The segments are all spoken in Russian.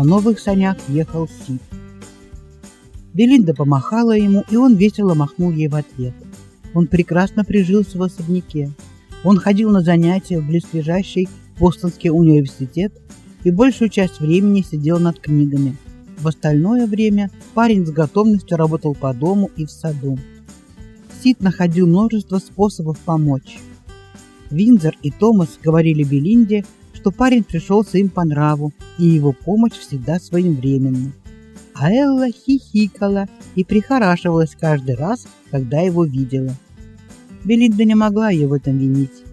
На новых санях ехал Сид. Белинда помахала ему, и он весело махнул ей в ответ. Он прекрасно прижился в особняке. Он ходил на занятия в близлежащий Бостонский университет и большую часть времени сидел над книгами. В остальное время парень с готовностью работал по дому и в саду. Сид находил множество способов помочь. Винзер и Томас говорили Белинде, что парень пришелся им по нраву, и его помощь всегда своевременна. А Элла хихикала и прихорашивалась каждый раз, когда его видела. Белинда не могла ее в этом винить.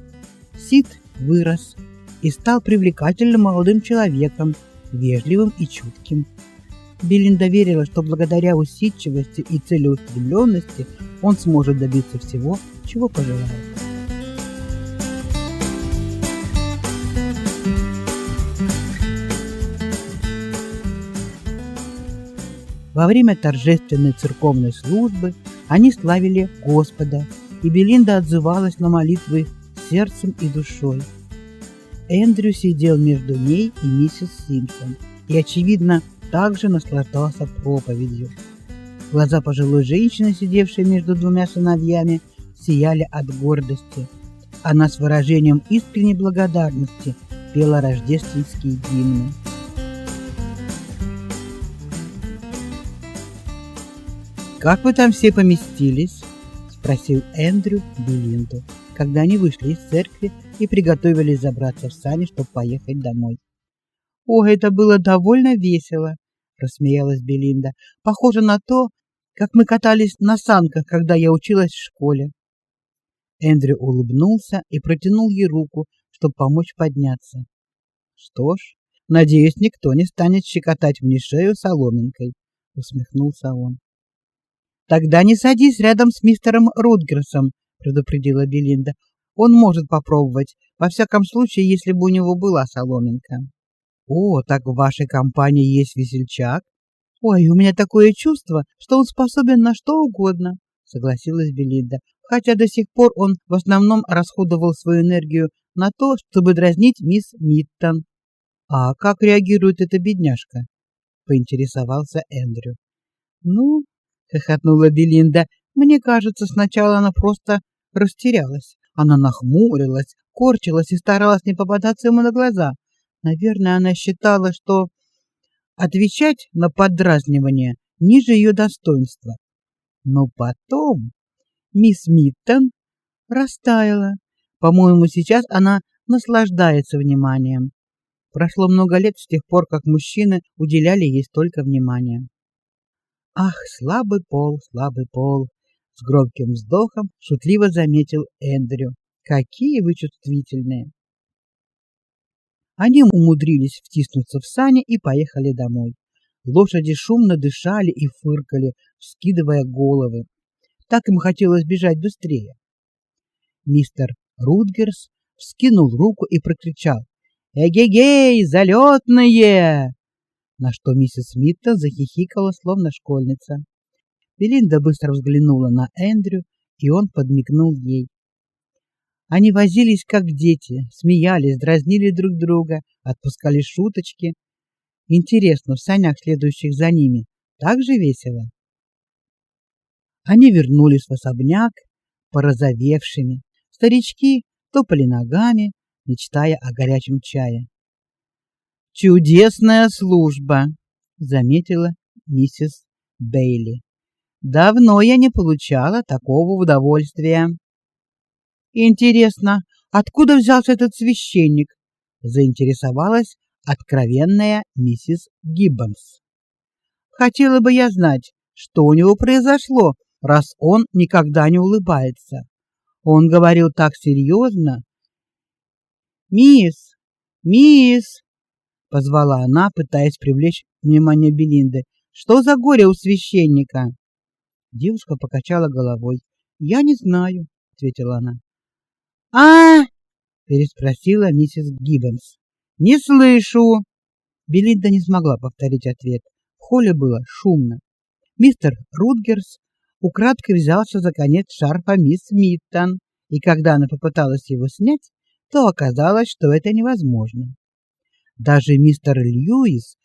Сид вырос и стал привлекательным молодым человеком, вежливым и чутким. Белинда верила, что благодаря усидчивости и целеустремленности он сможет добиться всего, чего пожелает. Во время торжественной церковной службы они славили Господа, и Белинда отзывалась на молитвы сердцем и душой. Эндрю сидел между ней и миссис Симпсон и, очевидно, также наслаждался проповедью. Глаза пожилой женщины, сидевшей между двумя сыновьями, сияли от гордости. Она с выражением искренней благодарности пела рождественские гимны. «Как вы там все поместились?» — спросил Эндрю Белинду, когда они вышли из церкви и приготовились забраться в сани, чтобы поехать домой. «О, это было довольно весело!» — рассмеялась Белинда. «Похоже на то, как мы катались на санках, когда я училась в школе». Эндрю улыбнулся и протянул ей руку, чтобы помочь подняться. «Что ж, надеюсь, никто не станет щекотать мне шею соломинкой», — усмехнулся он. Тогда не садись рядом с мистером Рутгерсом, предупредила Белинда. Он может попробовать, во всяком случае, если бы у него была соломинка. О, так в вашей компании есть весельчак? Ой, у меня такое чувство, что он способен на что угодно, согласилась Белинда. Хотя до сих пор он в основном расходовал свою энергию на то, чтобы дразнить мисс Миттон. А как реагирует эта бедняжка? поинтересовался Эндрю. Ну, — хохотнула Белинда. «Мне кажется, сначала она просто растерялась. Она нахмурилась, корчилась и старалась не попадаться ему на глаза. Наверное, она считала, что отвечать на поддразнивание ниже ее достоинства. Но потом мисс Миттон растаяла. По-моему, сейчас она наслаждается вниманием. Прошло много лет с тех пор, как мужчины уделяли ей столько внимания. Ах, слабый пол, слабый пол, с громким вздохом шутливо заметил Эндрю. Какие вы чувствительные. Они умудрились втиснуться в сани и поехали домой. Лошади шумно дышали и фыркали, вскидывая головы. Так им хотелось бежать быстрее. Мистер Рутгерс вскинул руку и прокричал: "Эгегей, залетные!" На что миссис Митта захихикала, словно школьница. Белинда быстро взглянула на Эндрю, и он подмигнул ей. Они возились как дети, смеялись, дразнили друг друга, отпускали шуточки. Интересно, в санях, следующих за ними, так же весело. Они вернулись в особняк, порозовевшими. Старички топали ногами, мечтая о горячем чае. Чудесная служба, заметила миссис Бейли. Давно я не получала такого удовольствия. Интересно, откуда взялся этот священник? заинтересовалась откровенная миссис Гиббонс. Хотела бы я знать, что у него произошло, раз он никогда не улыбается. Он говорил так серьезно, Мисс! Мисс!» — позвала она, пытаясь привлечь внимание Белинды. «Что за горе у священника?» Девушка покачала головой. «Я не знаю», — ответила она. а переспросила миссис Гиббонс. «Не слышу!» Белинда не смогла повторить ответ. В холле было шумно. Мистер Рутгерс украдкой взялся за конец шарфа мисс Миттон, и когда она попыталась его снять, то оказалось, что это невозможно. Даже мистер Льюис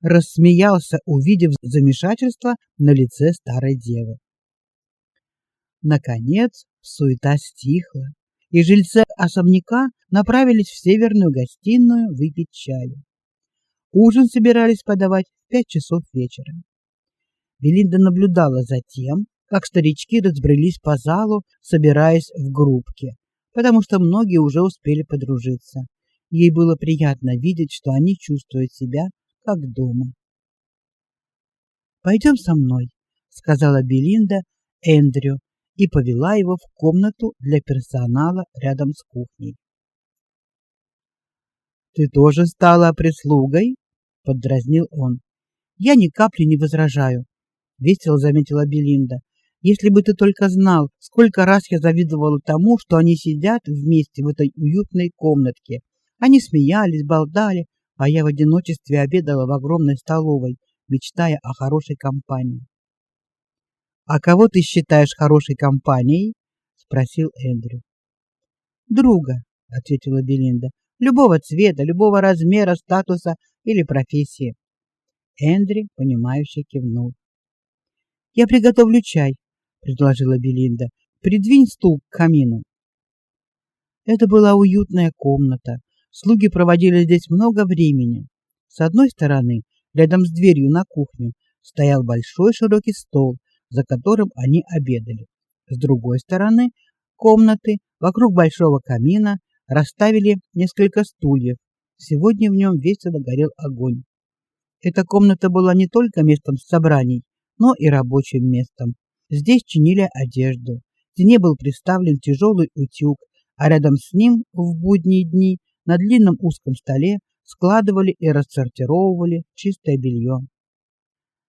рассмеялся, увидев замешательство на лице старой девы. Наконец, суета стихла, и жильцы особняка направились в северную гостиную выпить чаю. Ужин собирались подавать в пять часов вечера. Белинда наблюдала за тем, как старички разбрелись по залу, собираясь в группки, потому что многие уже успели подружиться. Ей было приятно видеть, что они чувствуют себя как дома. «Пойдем со мной», — сказала Белинда Эндрю и повела его в комнату для персонала рядом с кухней. «Ты тоже стала прислугой?» — поддразнил он. «Я ни капли не возражаю», — весело заметила Белинда. Если бы ты только знал, сколько раз я завидовала тому, что они сидят вместе в этой уютной комнатке. Они смеялись, болтали, а я в одиночестве обедала в огромной столовой, мечтая о хорошей компании. А кого ты считаешь хорошей компанией? спросил Эндрю. Друга, ответила Белинда. Любого цвета, любого размера, статуса или профессии. Эндрю понимающе кивнул. Я приготовлю чай, предложила Белинда. Придвинь стул к камину. Это была уютная комната. Слуги проводили здесь много времени. С одной стороны, рядом с дверью на кухню, стоял большой широкий стол, за которым они обедали. С другой стороны комнаты, вокруг большого камина, расставили несколько стульев. Сегодня в нем весело горел огонь. Эта комната была не только местом собраний, но и рабочим местом. Здесь чинили одежду. В стене был приставлен тяжелый утюг, а рядом с ним в будние дни на длинном узком столе складывали и рассортировывали чистое белье.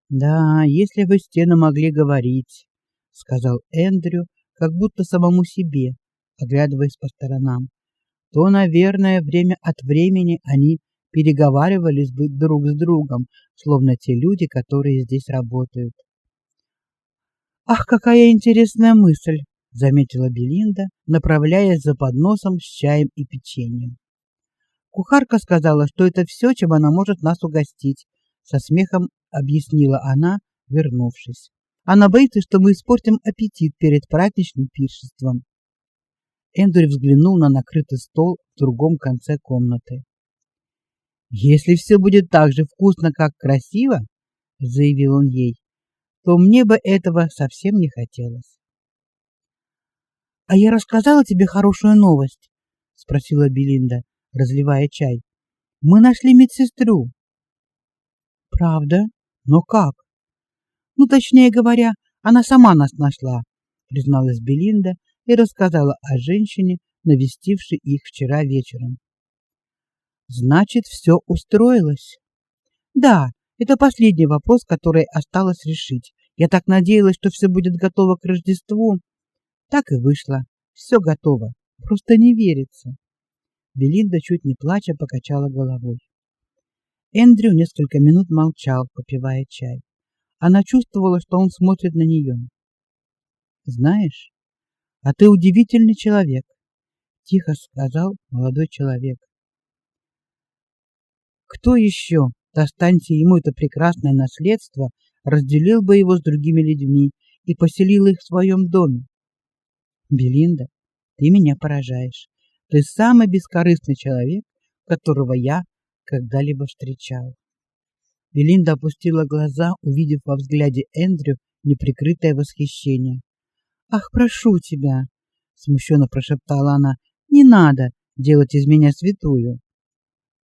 Да, если бы стены могли говорить, сказал Эндрю, как будто самому себе, оглядываясь по сторонам, то, наверное, время от времени они переговаривались бы друг с другом, словно те люди, которые здесь работают. Ах, какая интересная мысль, заметила Белинда, направляясь за подносом с чаем и печеньем. Кухарка сказала, что это все, чем она может нас угостить, со смехом объяснила она, вернувшись. Она боится, что мы испортим аппетит перед праздничным пиршеством. Эндрю взглянул на накрытый стол в другом конце комнаты. Если все будет так же вкусно, как красиво, заявил он ей, то мне бы этого совсем не хотелось. А я рассказала тебе хорошую новость, спросила Белинда, разливая чай. Мы нашли медсестру. Правда? Но как? Ну, точнее говоря, она сама нас нашла, призналась Белинда и рассказала о женщине, навестившей их вчера вечером. Значит, все устроилось. Да, это последний вопрос, который осталось решить. Я так надеялась, что все будет готово к Рождеству. Так и вышло. Все готово. Просто не верится. Белинда чуть не плача покачала головой. Эндрю несколько минут молчал, попивая чай. Она чувствовала, что он смотрит на нее. Знаешь, а ты удивительный человек, тихо сказал молодой человек. Кто еще, достаньте ему это прекрасное наследство, разделил бы его с другими людьми и поселил их в своем доме. Белинда, ты меня поражаешь. Ты самый бескорыстный человек, которого я когда-либо встречал. Белинда опустила глаза, увидев во взгляде Эндрю неприкрытое восхищение. Ах, прошу тебя, смущенно прошептала она. Не надо делать из меня святую.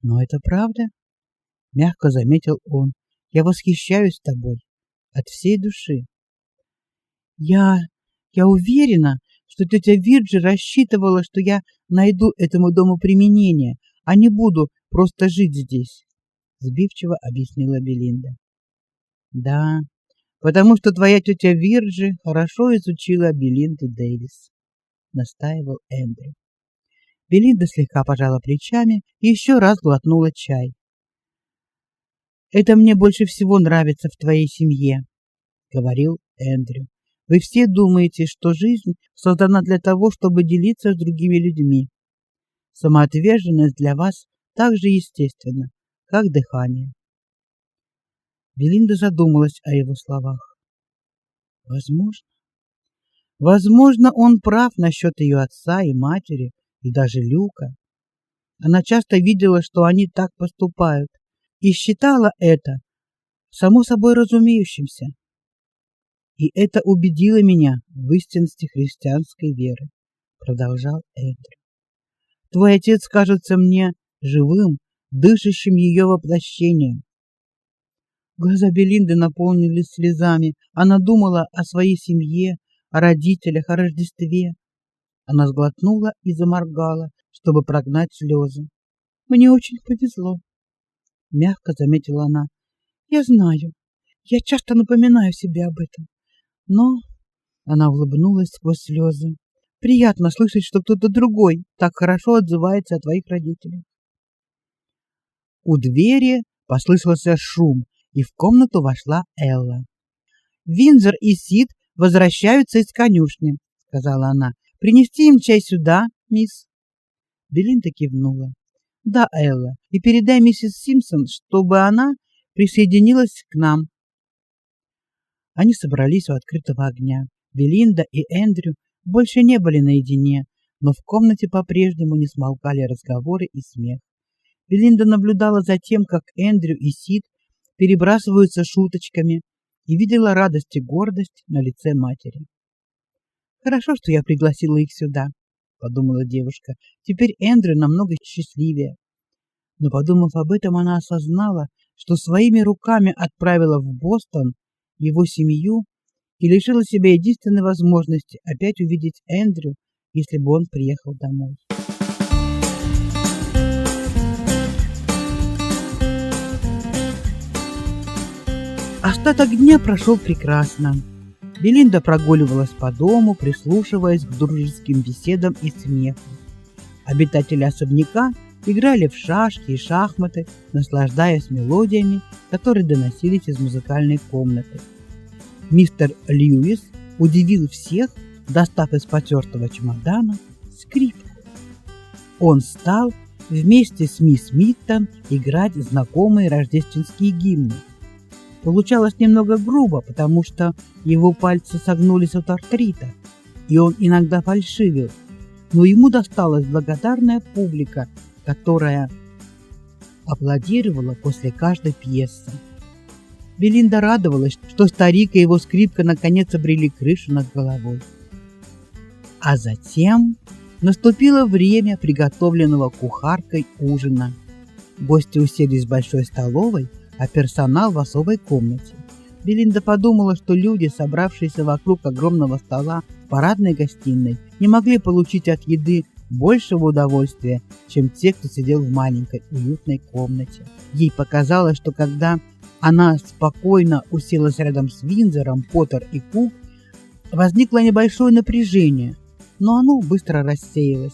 Но это правда, мягко заметил он. Я восхищаюсь тобой от всей души. Я я уверена, что тетя Вирджи рассчитывала, что я найду этому дому применение, а не буду просто жить здесь, сбивчиво объяснила Белинда. Да, потому что твоя тетя Вирджи хорошо изучила Белинду Дэвис, настаивал Эндрю. Белинда слегка пожала плечами и еще раз глотнула чай. Это мне больше всего нравится в твоей семье, говорил Эндрю. Вы все думаете, что жизнь создана для того, чтобы делиться с другими людьми. Самоотверженность для вас так же естественна, как дыхание. Белинда задумалась о его словах. Возможно, возможно, он прав насчет ее отца и матери, и даже Люка. Она часто видела, что они так поступают, и считала это само собой разумеющимся. И это убедило меня в истинности христианской веры, продолжал Эндрю. Твой отец кажется мне живым, дышащим ее воплощением. Глаза Белинды наполнились слезами. Она думала о своей семье, о родителях, о Рождестве. Она сглотнула и заморгала, чтобы прогнать слезы. Мне очень повезло, мягко заметила она. Я знаю. Я часто напоминаю себе об этом. Но она улыбнулась сквозь слезы. Приятно слышать, что кто-то другой так хорошо отзывается о твоих родителях. У двери послышался шум, и в комнату вошла Элла. Винзер и Сид возвращаются из конюшни, сказала она. Принести им чай сюда, мисс. Белинда кивнула. Да, Элла, и передай миссис Симпсон, чтобы она присоединилась к нам. Они собрались у открытого огня. Белинда и Эндрю больше не были наедине, но в комнате по-прежнему не смолкали разговоры и смех. Белинда наблюдала за тем, как Эндрю и Сид перебрасываются шуточками, и видела радость и гордость на лице матери. Хорошо, что я пригласила их сюда, подумала девушка. Теперь Эндрю намного счастливее. Но подумав об этом, она осознала, что своими руками отправила в Бостон его семью и лишила себя единственной возможности опять увидеть Эндрю, если бы он приехал домой. Остаток дня прошел прекрасно. Белинда прогуливалась по дому, прислушиваясь к дружеским беседам и смеху. Обитатели особняка играли в шашки и шахматы, наслаждаясь мелодиями, которые доносились из музыкальной комнаты. Мистер Льюис удивил всех, достав из потертого чемодана скрипку. Он стал вместе с мисс Миттон играть знакомые рождественские гимны – Получалось немного грубо, потому что его пальцы согнулись от артрита, и он иногда фальшивил. Но ему досталась благодарная публика, которая аплодировала после каждой пьесы. Белинда радовалась, что старик и его скрипка наконец обрели крышу над головой. А затем наступило время приготовленного кухаркой ужина. Гости уселись в большой столовой – а персонал в особой комнате. Белинда подумала, что люди, собравшиеся вокруг огромного стола в парадной гостиной, не могли получить от еды большего удовольствия, чем те, кто сидел в маленькой уютной комнате. Ей показалось, что когда она спокойно уселась рядом с Винзером, Поттер и Кук, возникло небольшое напряжение, но оно быстро рассеялось.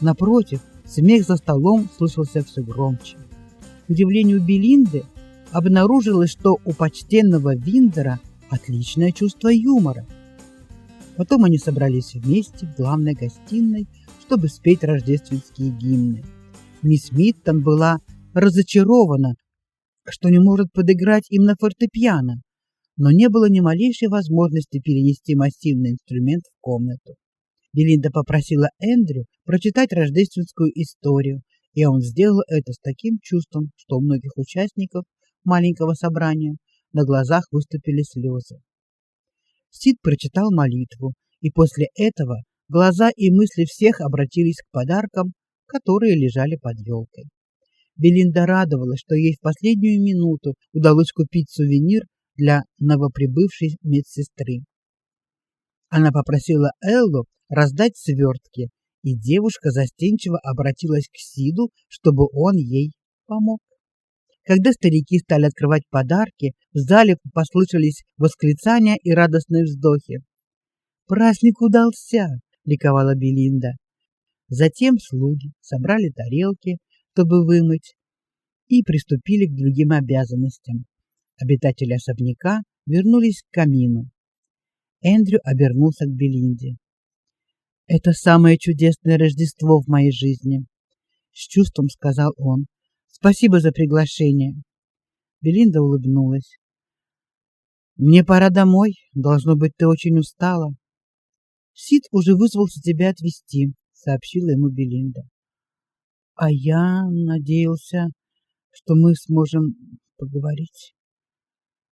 Напротив, смех за столом слышался все громче. К удивлению Белинды, обнаружилось, что у почтенного Виндера отличное чувство юмора. Потом они собрались вместе в главной гостиной, чтобы спеть рождественские гимны. Мисс Миттон была разочарована, что не может подыграть им на фортепиано, но не было ни малейшей возможности перенести массивный инструмент в комнату. Белинда попросила Эндрю прочитать рождественскую историю, и он сделал это с таким чувством, что у многих участников маленького собрания на глазах выступили слезы. Сид прочитал молитву, и после этого глаза и мысли всех обратились к подаркам, которые лежали под елкой. Белинда радовалась, что ей в последнюю минуту удалось купить сувенир для новоприбывшей медсестры. Она попросила Эллу раздать свертки, и девушка застенчиво обратилась к Сиду, чтобы он ей помог. Когда старики стали открывать подарки, в зале послышались восклицания и радостные вздохи. Праздник удался, ликовала Белинда. Затем слуги собрали тарелки, чтобы вымыть, и приступили к другим обязанностям. Обитатели особняка вернулись к камину. Эндрю обернулся к Белинде. Это самое чудесное Рождество в моей жизни, с чувством сказал он. Спасибо за приглашение. Белинда улыбнулась. Мне пора домой, должно быть, ты очень устала. Сид уже вызвался тебя отвезти, сообщила ему Белинда. А я надеялся, что мы сможем поговорить.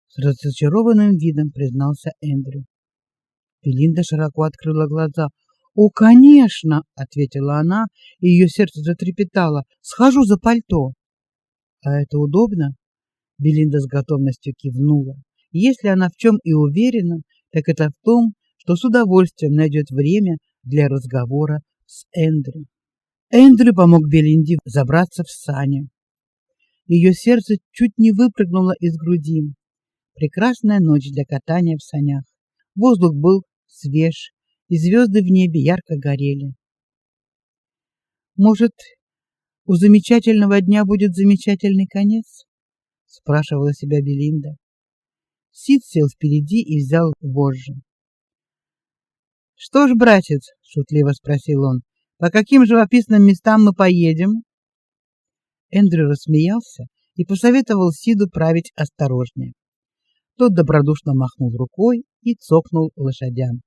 С разочарованным видом признался Эндрю. Белинда широко открыла глаза. "О, конечно", ответила она, и ее сердце затрепетало. "Схожу за пальто". "А это удобно?" Белинда с готовностью кивнула. Если она в чем и уверена, так это в том, что с удовольствием найдет время для разговора с Эндрю. Эндрю помог Белинде забраться в сани. Ее сердце чуть не выпрыгнуло из груди. Прекрасная ночь для катания в санях. Воздух был свеж, и звезды в небе ярко горели. Может, у замечательного дня будет замечательный конец? спрашивала себя Белинда. Сид сел впереди и взял вожжи. Что ж, братец, шутливо спросил он. По каким живописным местам мы поедем? Эндрю рассмеялся и посоветовал Сиду править осторожнее. Тот добродушно махнул рукой и цокнул лошадям.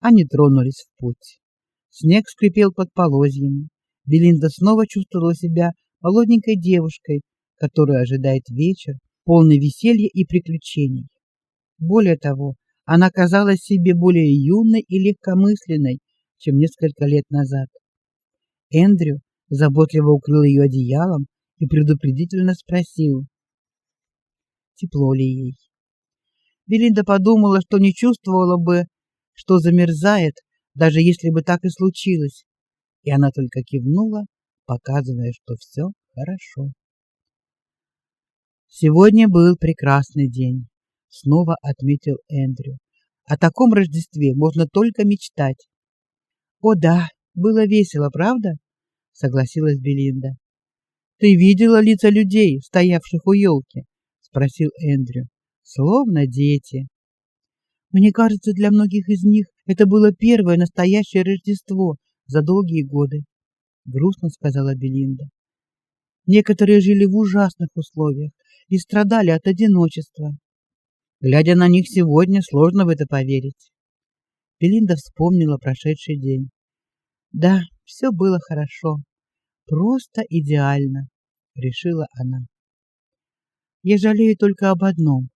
Они тронулись в путь. Снег скрипел под полозьями. Белинда снова чувствовала себя молоденькой девушкой, которую ожидает вечер, полный веселья и приключений. Более того, она казалась себе более юной и легкомысленной, чем несколько лет назад. Эндрю заботливо укрыл ее одеялом и предупредительно спросил: "Тепло ли ей?" Белинда подумала, что не чувствовала бы, что замерзает, даже если бы так и случилось, и она только кивнула, показывая, что все хорошо. Сегодня был прекрасный день снова отметил Эндрю. О таком Рождестве можно только мечтать. О да, было весело, правда? согласилась Белинда. Ты видела лица людей, стоявших у елки? спросил Эндрю. Словно дети. Мне кажется, для многих из них это было первое настоящее Рождество за долгие годы, грустно сказала Белинда. Некоторые жили в ужасных условиях и страдали от одиночества. Глядя на них сегодня, сложно в это поверить. Белинда вспомнила прошедший день. Да, все было хорошо, просто идеально, решила она. Я жалею только об одном,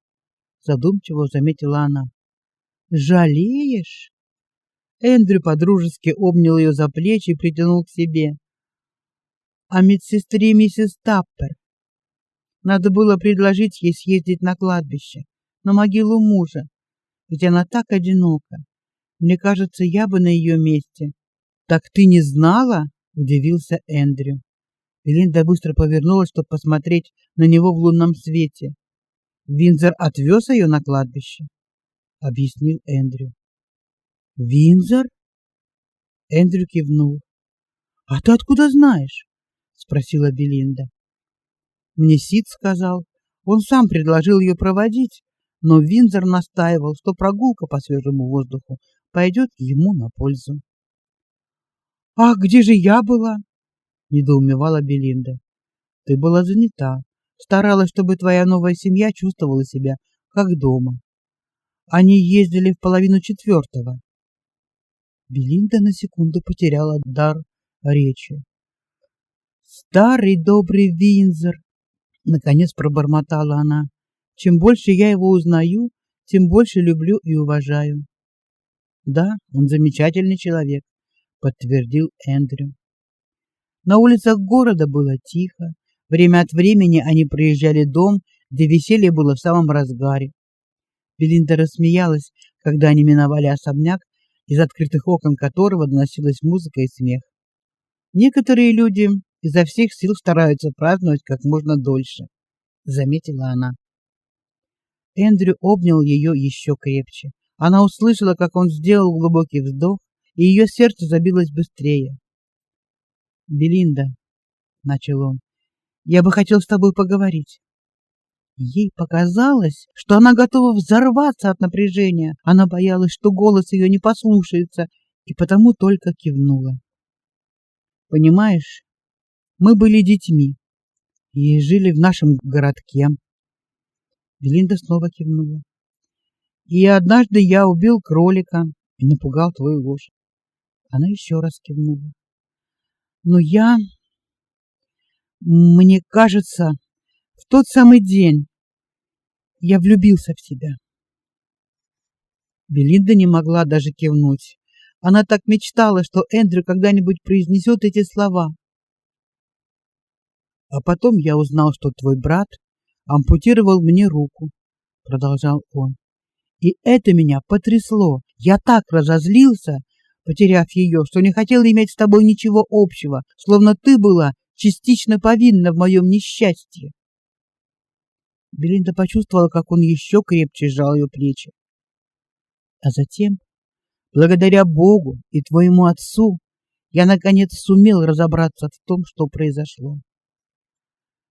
задумчиво заметила она. Жалеешь? Эндрю подружески обнял ее за плечи и притянул к себе. А медсестре миссис Таппер надо было предложить ей съездить на кладбище на могилу мужа, ведь она так одинока. Мне кажется, я бы на ее месте. Так ты не знала? удивился Эндрю. Белинда быстро повернулась, чтобы посмотреть на него в лунном свете. Винзер отвез ее на кладбище, объяснил Эндрю. Винзер? Эндрю кивнул. А ты откуда знаешь? спросила Белинда. Мне Сид сказал. Он сам предложил ее проводить, но Винзер настаивал, что прогулка по свежему воздуху пойдет ему на пользу. Ах, где же я была? недоумевала Белинда. Ты была занята, старалась, чтобы твоя новая семья чувствовала себя как дома. Они ездили в половину четвертого. Белинда на секунду потеряла дар речи. Старый добрый Винзер, наконец пробормотала она. Чем больше я его узнаю, тем больше люблю и уважаю. Да, он замечательный человек, подтвердил Эндрю. На улицах города было тихо. Время от времени они проезжали дом, где веселье было в самом разгаре. Белинда рассмеялась, когда они миновали особняк, из открытых окон которого доносилась музыка и смех. Некоторые люди изо всех сил стараются праздновать как можно дольше, заметила она. Эндрю обнял ее еще крепче. Она услышала, как он сделал глубокий вздох, и ее сердце забилось быстрее. "Белинда", начал он. "Я бы хотел с тобой поговорить". Ей показалось, что она готова взорваться от напряжения. Она боялась, что голос ее не послушается, и потому только кивнула. Понимаешь, мы были детьми и жили в нашем городке. Белинда снова кивнула. И однажды я убил кролика и напугал твою лошадь. Она еще раз кивнула. Но я мне кажется, тот самый день я влюбился в тебя. Белинда не могла даже кивнуть. Она так мечтала, что Эндрю когда-нибудь произнесет эти слова. А потом я узнал, что твой брат ампутировал мне руку, продолжал он. И это меня потрясло. Я так разозлился, потеряв ее, что не хотел иметь с тобой ничего общего, словно ты была частично повинна в моем несчастье. Белинда почувствовала, как он еще крепче сжал ее плечи. А затем, благодаря Богу и твоему отцу, я наконец сумел разобраться в том, что произошло.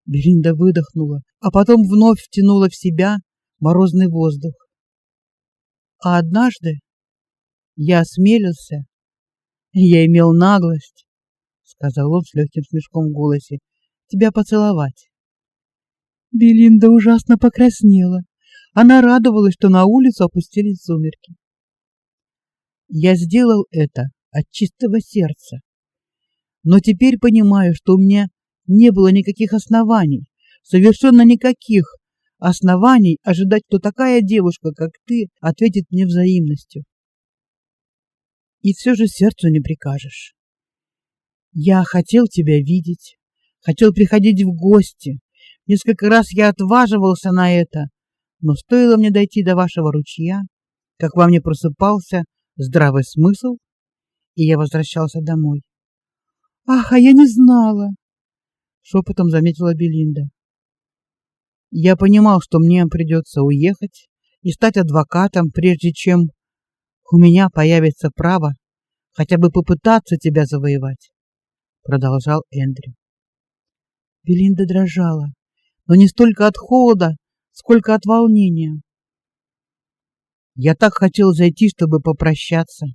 Белинда выдохнула, а потом вновь втянула в себя морозный воздух. А однажды я осмелился, я имел наглость, сказал он с легким смешком в голосе, тебя поцеловать. Белинда ужасно покраснела. Она радовалась, что на улицу опустились сумерки. Я сделал это от чистого сердца. Но теперь понимаю, что у меня не было никаких оснований, совершенно никаких оснований ожидать, что такая девушка, как ты, ответит мне взаимностью. И все же сердцу не прикажешь. Я хотел тебя видеть, хотел приходить в гости, Несколько раз я отваживался на это, но стоило мне дойти до вашего ручья, как во мне просыпался здравый смысл, и я возвращался домой. Ах, а я не знала, шепотом заметила Белинда. Я понимал, что мне придется уехать и стать адвокатом, прежде чем у меня появится право хотя бы попытаться тебя завоевать, продолжал Эндрю. Белинда дрожала но не столько от холода, сколько от волнения. Я так хотел зайти, чтобы попрощаться,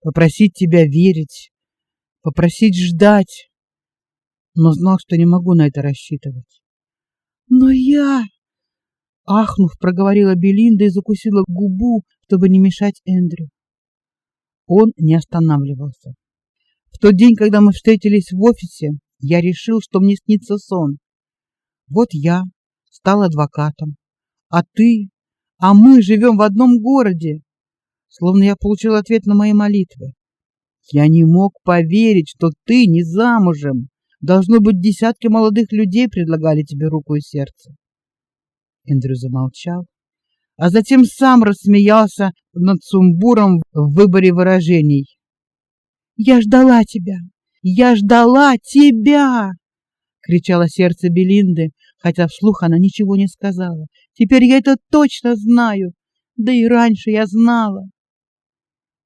попросить тебя верить, попросить ждать, но знал, что не могу на это рассчитывать. Но я, ахнув, проговорила Белинда и закусила губу, чтобы не мешать Эндрю. Он не останавливался. В тот день, когда мы встретились в офисе, я решил, что мне снится сон. Вот я стал адвокатом, а ты, а мы живем в одном городе. Словно я получил ответ на мои молитвы. Я не мог поверить, что ты не замужем. Должно быть, десятки молодых людей предлагали тебе руку и сердце. Эндрю замолчал, а затем сам рассмеялся над сумбуром в выборе выражений. Я ждала тебя. Я ждала тебя кричало сердце Белинды, хотя вслух она ничего не сказала. Теперь я это точно знаю, да и раньше я знала.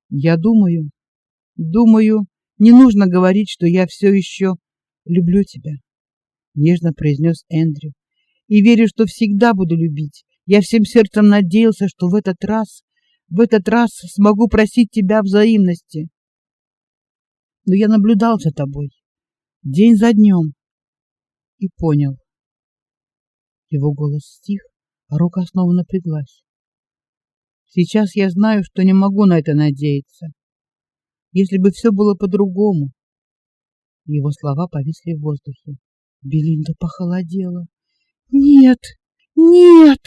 Я думаю, думаю, не нужно говорить, что я все еще люблю тебя, нежно произнес Эндрю. И верю, что всегда буду любить. Я всем сердцем надеялся, что в этот раз, в этот раз смогу просить тебя взаимности. Но я наблюдал за тобой день за днем и понял. Его голос стих, а рука снова напряглась. Сейчас я знаю, что не могу на это надеяться. Если бы все было по-другому. Его слова повисли в воздухе. Белинда похолодела. Нет, нет.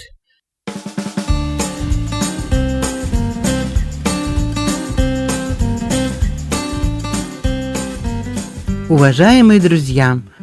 Уважаемые друзья,